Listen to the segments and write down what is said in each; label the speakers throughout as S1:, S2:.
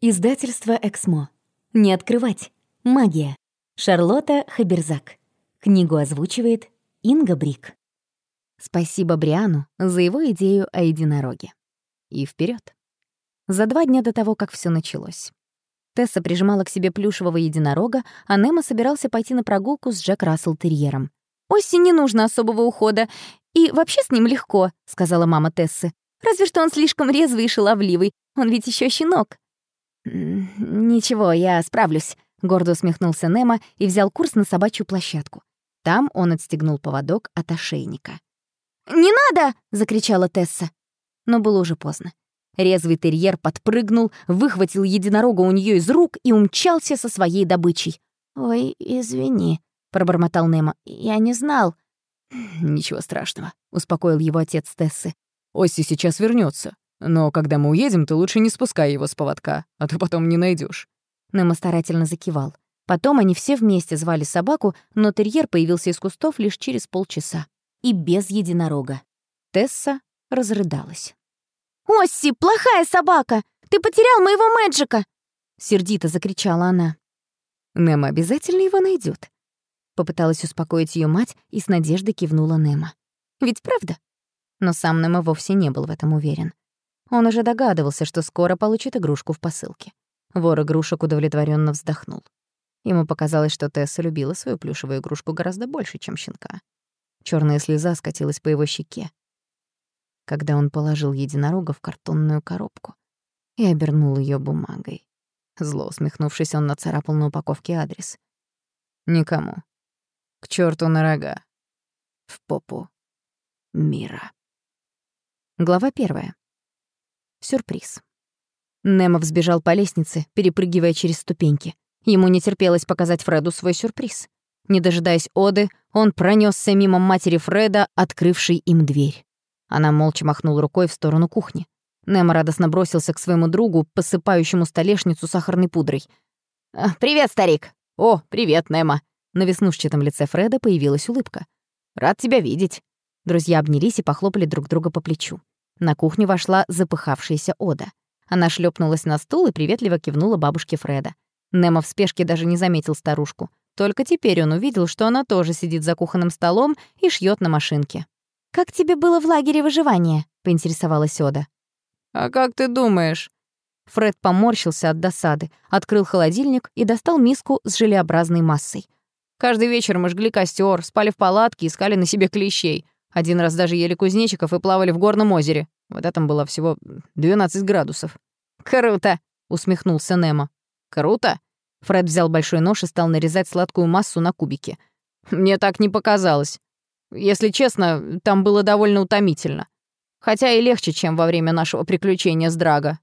S1: Издательство «Эксмо». Не открывать. Магия. Шарлотта Хаберзак. Книгу озвучивает Инга Брик. Спасибо Бриану за его идею о единороге. И вперед. За два дня до того, как все началось. Тесса прижимала к себе плюшевого единорога, а Немо собирался пойти на прогулку с Джек Рассел Терьером. «Оси не нужно особого ухода, и вообще с ним легко», — сказала мама Тессы. «Разве что он слишком резвый и шаловливый, он ведь еще щенок». «Ничего, я справлюсь», — гордо усмехнулся Немо и взял курс на собачью площадку. Там он отстегнул поводок от ошейника. «Не надо!» — закричала Тесса. Но было уже поздно. Резвый терьер подпрыгнул, выхватил единорога у нее из рук и умчался со своей добычей. «Ой, извини», — пробормотал Немо. «Я не знал».
S2: «Ничего страшного», — успокоил его отец Тессы. «Оси сейчас вернется. Но когда мы уедем, ты лучше не спускай его с поводка, а то потом не найдешь.
S1: Немо старательно закивал. Потом они все вместе звали собаку, но терьер появился из кустов лишь через полчаса. И без единорога. Тесса разрыдалась. «Осси, плохая собака! Ты потерял моего Мэджика!» Сердито закричала она.
S2: «Немо обязательно его найдет.
S1: Попыталась успокоить ее мать и с надеждой кивнула Немо. «Ведь правда?» Но сам Немо вовсе не был в этом уверен. Он уже догадывался, что скоро получит игрушку в посылке. Вор игрушек удовлетворенно вздохнул. Ему показалось, что Тесса любила свою плюшевую игрушку гораздо больше, чем щенка. Черная слеза скатилась по его щеке, когда он положил единорога в картонную коробку и обернул ее бумагой. Зло усмехнувшись, он нацарапал на упаковке адрес.
S2: «Никому. К черту на рога.
S1: В попу мира». Глава первая. Сюрприз. Немо взбежал по лестнице, перепрыгивая через ступеньки. Ему не терпелось показать Фреду свой сюрприз. Не дожидаясь Оды, он пронесся мимо матери Фреда, открывшей им дверь. Она молча махнула рукой в сторону кухни. Немо радостно бросился к своему другу, посыпающему столешницу сахарной пудрой. «А, «Привет, старик!» «О, привет, Немо!» На веснушчатом лице Фреда появилась улыбка. «Рад тебя видеть!» Друзья обнялись и похлопали друг друга по плечу. На кухню вошла запыхавшаяся Ода. Она шлепнулась на стул и приветливо кивнула бабушке Фреда. Немо в спешке даже не заметил старушку. Только теперь он увидел, что она тоже сидит за кухонным столом и шьет на машинке. «Как тебе было в лагере выживания?» — поинтересовалась Ода.
S2: «А как ты думаешь?»
S1: Фред поморщился от досады, открыл холодильник и достал миску с желеобразной массой.
S2: «Каждый вечер мы жгли костер, спали в палатке, искали на себе клещей. Один раз даже ели кузнечиков и плавали в горном озере. Вот этом было всего 12 градусов.
S1: «Круто!» — усмехнулся Немо.
S2: «Круто?»
S1: Фред взял большой нож и стал нарезать сладкую массу на кубики.
S2: «Мне так не показалось. Если честно, там было довольно утомительно. Хотя и легче, чем во время нашего приключения с Драго».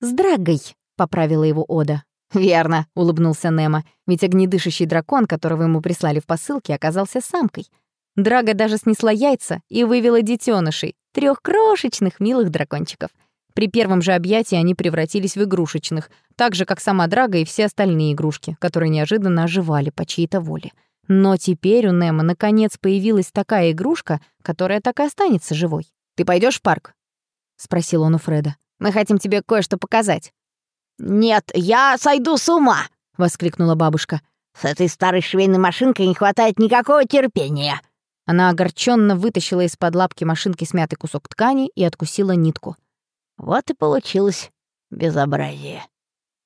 S1: «С Драгой», — поправила его Ода. «Верно», — улыбнулся Немо, ведь огнедышащий дракон, которого ему прислали в посылке, оказался самкой — Драга даже снесла яйца и вывела детенышей, трех крошечных милых дракончиков. При первом же объятии они превратились в игрушечных, так же, как сама Драга и все остальные игрушки, которые неожиданно оживали по чьей-то воле. Но теперь у Немо наконец появилась такая игрушка, которая так и останется живой. «Ты пойдешь в парк?» — спросил он у Фреда. «Мы хотим тебе кое-что показать».
S3: «Нет, я сойду с ума!» — воскликнула бабушка. «С этой старой швейной машинкой не хватает никакого терпения!»
S1: Она огорченно вытащила из-под лапки машинки смятый кусок ткани и откусила нитку.
S3: Вот и получилось безобразие.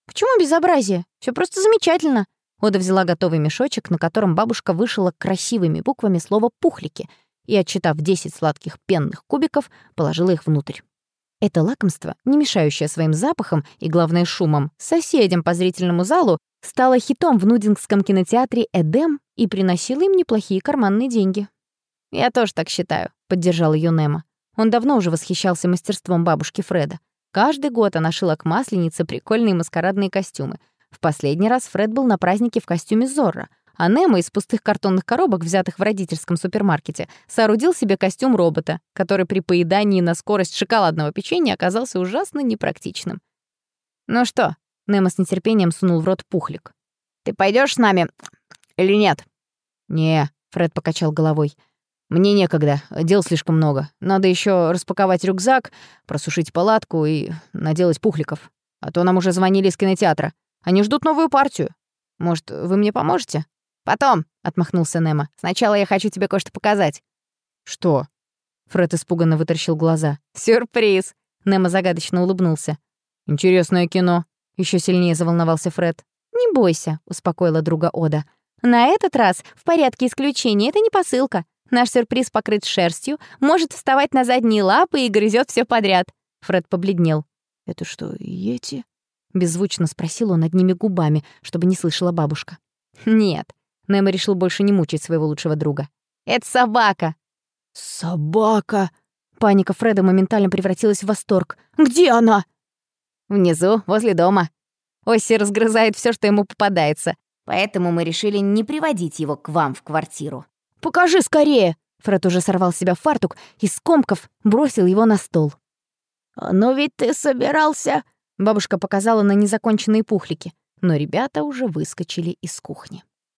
S1: Почему безобразие? Все просто замечательно. Ода взяла готовый мешочек, на котором бабушка вышила красивыми буквами слово «пухлики» и, отчитав 10 сладких пенных кубиков, положила их внутрь. Это лакомство, не мешающее своим запахом и, главное, шумом, соседям по зрительному залу, стало хитом в нудингском кинотеатре «Эдем» и приносило им неплохие карманные деньги. «Я тоже так считаю», — поддержал ее Немо. Он давно уже восхищался мастерством бабушки Фреда. Каждый год она шила к масленице прикольные маскарадные костюмы. В последний раз Фред был на празднике в костюме Зорро, а Немо из пустых картонных коробок, взятых в родительском супермаркете, соорудил себе костюм робота, который при поедании на скорость шоколадного печенья оказался ужасно непрактичным. «Ну что?» — Немо с нетерпением сунул в рот пухлик.
S3: «Ты пойдешь с нами или нет?»
S1: «Не», — Фред покачал головой. Мне некогда, дел слишком много. Надо еще распаковать рюкзак, просушить палатку и наделать пухликов.
S2: А то нам уже звонили из кинотеатра. Они ждут новую партию. Может, вы мне поможете?»
S3: «Потом», — отмахнулся Немо. «Сначала я хочу тебе кое-что показать».
S2: «Что?» Фред испуганно вытаращил глаза.
S3: «Сюрприз!»
S1: Немо загадочно улыбнулся.
S2: «Интересное кино», — еще сильнее заволновался Фред.
S1: «Не бойся», — успокоила друга Ода. «На этот раз в порядке исключения это не посылка. Наш сюрприз покрыт шерстью, может вставать на задние лапы и грызет все подряд». Фред побледнел.
S2: «Это что, Йети?»
S1: Беззвучно спросил он одними губами, чтобы не слышала бабушка.
S2: «Нет». Немо решил больше не мучить своего лучшего друга.
S1: «Это собака!»
S2: «Собака!»
S1: Паника Фреда моментально превратилась в восторг. «Где она?»
S3: «Внизу, возле дома.
S1: Оси разгрызает все, что ему попадается.
S3: Поэтому мы решили не приводить его к вам в квартиру».
S1: «Покажи скорее!» Фред уже сорвал с себя фартук и, скомков, бросил его на стол.
S3: «Ну ведь ты собирался...»
S1: Бабушка показала на незаконченные пухлики, но ребята уже выскочили из кухни.